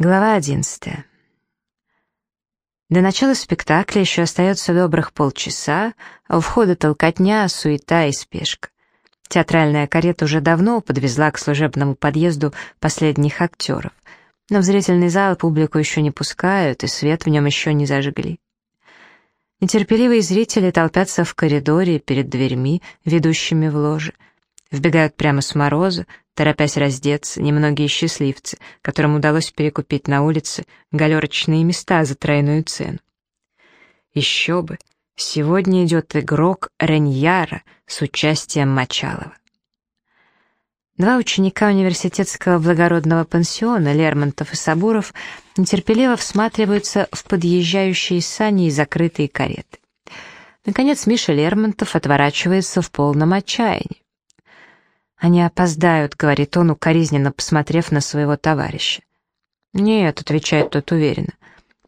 Глава одиннадцатая. До начала спектакля еще остается добрых полчаса, а у входа толкотня, суета и спешка. Театральная карета уже давно подвезла к служебному подъезду последних актеров, но в зрительный зал публику еще не пускают, и свет в нем еще не зажгли. Нетерпеливые зрители толпятся в коридоре перед дверьми, ведущими в ложе. Вбегают прямо с мороза, торопясь раздеться, немногие счастливцы, которым удалось перекупить на улице галерочные места за тройную цену. Еще бы, сегодня идет игрок Реньяра с участием Мочалова. Два ученика университетского благородного пансиона, Лермонтов и Сабуров, нетерпеливо всматриваются в подъезжающие сани и закрытые кареты. Наконец Миша Лермонтов отворачивается в полном отчаянии. «Они опоздают», — говорит он, укоризненно посмотрев на своего товарища. «Нет», — отвечает тот уверенно.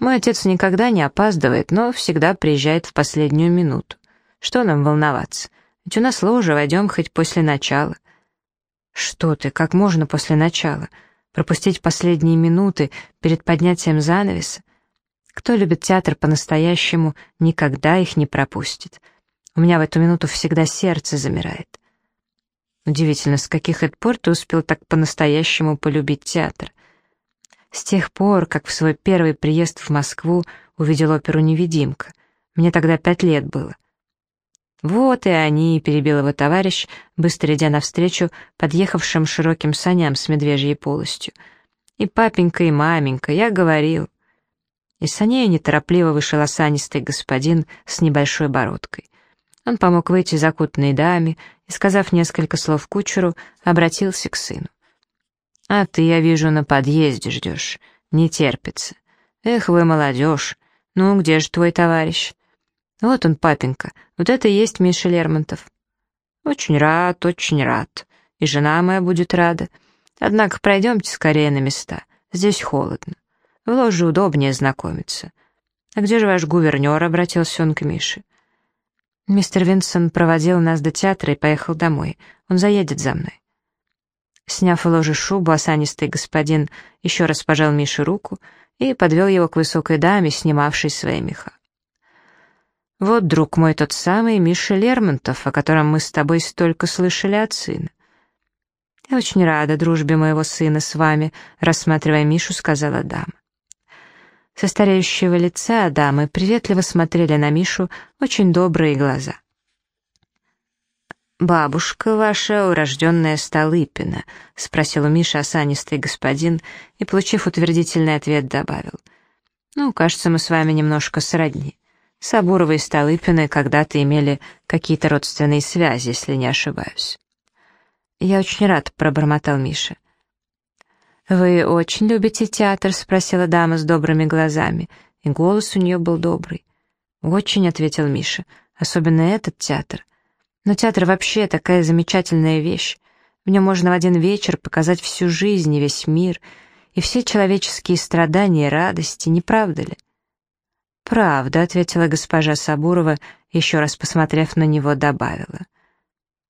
«Мой отец никогда не опаздывает, но всегда приезжает в последнюю минуту. Что нам волноваться? Ведь у нас ложа, войдем хоть после начала». «Что ты, как можно после начала? Пропустить последние минуты перед поднятием занавеса? Кто любит театр по-настоящему, никогда их не пропустит. У меня в эту минуту всегда сердце замирает». Удивительно, с каких это пор ты успел так по-настоящему полюбить театр? С тех пор, как в свой первый приезд в Москву увидел оперу «Невидимка». Мне тогда пять лет было. «Вот и они», — перебил его товарищ, быстро идя навстречу подъехавшим широким саням с медвежьей полостью. «И папенька, и маменька, я говорил». Из саней неторопливо вышел осанистый господин с небольшой бородкой. Он помог выйти закутанной даме и, сказав несколько слов кучеру, обратился к сыну. «А ты, я вижу, на подъезде ждешь. Не терпится. Эх, вы молодежь. Ну, где же твой товарищ?» «Вот он, папенька. Вот это и есть Миша Лермонтов». «Очень рад, очень рад. И жена моя будет рада. Однако пройдемте скорее на места. Здесь холодно. В ложе удобнее знакомиться. А где же ваш гувернер?» — обратился он к Мише. Мистер Винсон проводил нас до театра и поехал домой. Он заедет за мной. Сняв в ложе шубу, осанистый господин еще раз пожал Мише руку и подвел его к высокой даме, снимавшей свои меха. «Вот, друг мой, тот самый Миша Лермонтов, о котором мы с тобой столько слышали от сына». «Я очень рада дружбе моего сына с вами», — рассматривая Мишу, сказала дама. Со стареющего лица дамы приветливо смотрели на Мишу очень добрые глаза. «Бабушка ваша, урожденная Столыпина?» — спросил у Миши осанистый господин и, получив утвердительный ответ, добавил. «Ну, кажется, мы с вами немножко сродни. Сабуровы и Столыпины когда-то имели какие-то родственные связи, если не ошибаюсь». «Я очень рад», — пробормотал Миша. «Вы очень любите театр?» — спросила дама с добрыми глазами, и голос у нее был добрый. «Очень», — ответил Миша, — «особенно этот театр. Но театр вообще такая замечательная вещь. В нем можно в один вечер показать всю жизнь и весь мир, и все человеческие страдания и радости, не правда ли?» «Правда», — ответила госпожа Сабурова, еще раз посмотрев на него, добавила.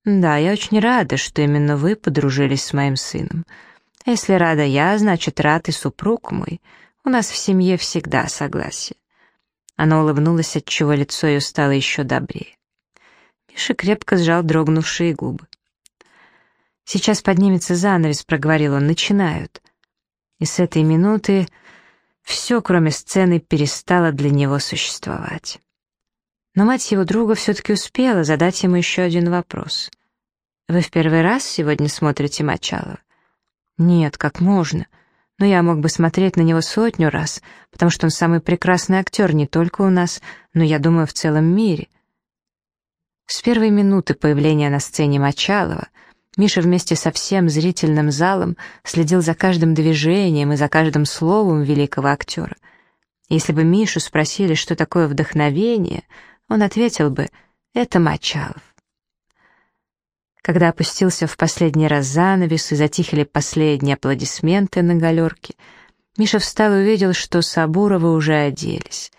«Да, я очень рада, что именно вы подружились с моим сыном. Если рада я, значит, рад и супруг мой. У нас в семье всегда согласие». Она улыбнулась, отчего лицо ее стало еще добрее. Миша крепко сжал дрогнувшие губы. «Сейчас поднимется занавес», — проговорил он, — «начинают». И с этой минуты все, кроме сцены, перестало для него существовать. Но мать его друга все-таки успела задать ему еще один вопрос. «Вы в первый раз сегодня смотрите Мочалова?» Нет, как можно? Но я мог бы смотреть на него сотню раз, потому что он самый прекрасный актер не только у нас, но, я думаю, в целом мире. С первой минуты появления на сцене Мочалова Миша вместе со всем зрительным залом следил за каждым движением и за каждым словом великого актера. Если бы Мишу спросили, что такое вдохновение, он ответил бы «это Мочалов». Когда опустился в последний раз занавес и затихли последние аплодисменты на галерке, Миша встал и увидел, что Сабуровы уже оделись.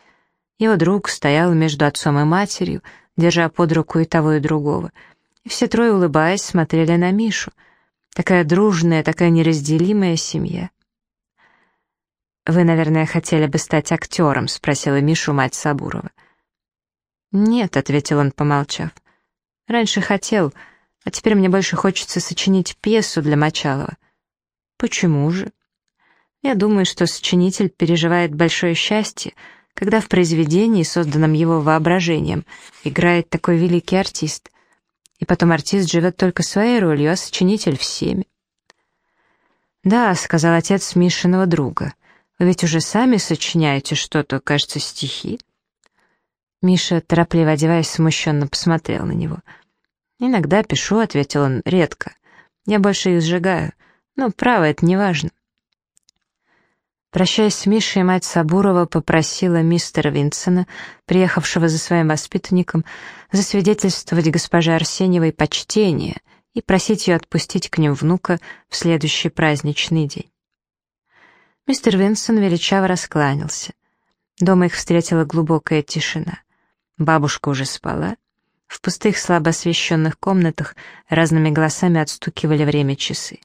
Его друг стоял между отцом и матерью, держа под руку и того, и другого, и все трое, улыбаясь, смотрели на Мишу. Такая дружная, такая неразделимая семья. «Вы, наверное, хотели бы стать актером?» — спросила Мишу мать Сабурова. «Нет», — ответил он, помолчав. «Раньше хотел, а теперь мне больше хочется сочинить пьесу для Мочалова». «Почему же?» «Я думаю, что сочинитель переживает большое счастье, когда в произведении, созданном его воображением, играет такой великий артист. И потом артист живет только своей ролью, а сочинитель — всеми». «Да», — сказал отец Мишиного друга, — «вы ведь уже сами сочиняете что-то, кажется, стихи». Миша, торопливо одеваясь, смущенно посмотрел на него. «Иногда пишу», — ответил он, — «редко. Я больше их сжигаю. Но, право, это не важно». Прощаясь с Мишей, мать Сабурова попросила мистера Винсона, приехавшего за своим воспитанником, засвидетельствовать госпоже Арсеньевой почтение и просить ее отпустить к ним внука в следующий праздничный день. Мистер Винсон величаво раскланялся. Дома их встретила глубокая тишина. Бабушка уже спала. В пустых, слабо освещенных комнатах разными голосами отстукивали время часы.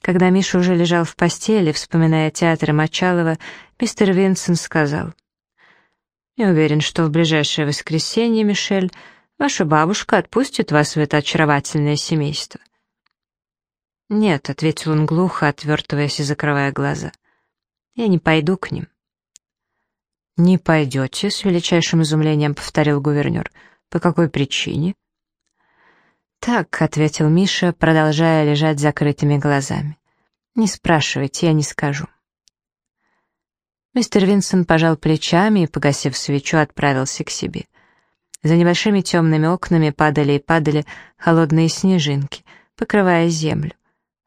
Когда Миша уже лежал в постели, вспоминая театр Мочалова, мистер Винсент сказал, «Я уверен, что в ближайшее воскресенье, Мишель, ваша бабушка отпустит вас в это очаровательное семейство». «Нет», — ответил он глухо, отвертываясь и закрывая глаза, — «я не пойду к ним». «Не пойдете?» — с величайшим изумлением повторил гувернер. «По какой причине?» «Так», — ответил Миша, продолжая лежать закрытыми глазами. «Не спрашивайте, я не скажу». Мистер Винсон пожал плечами и, погасив свечу, отправился к себе. За небольшими темными окнами падали и падали холодные снежинки, покрывая землю,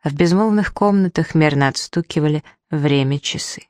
а в безмолвных комнатах мерно отстукивали время часы.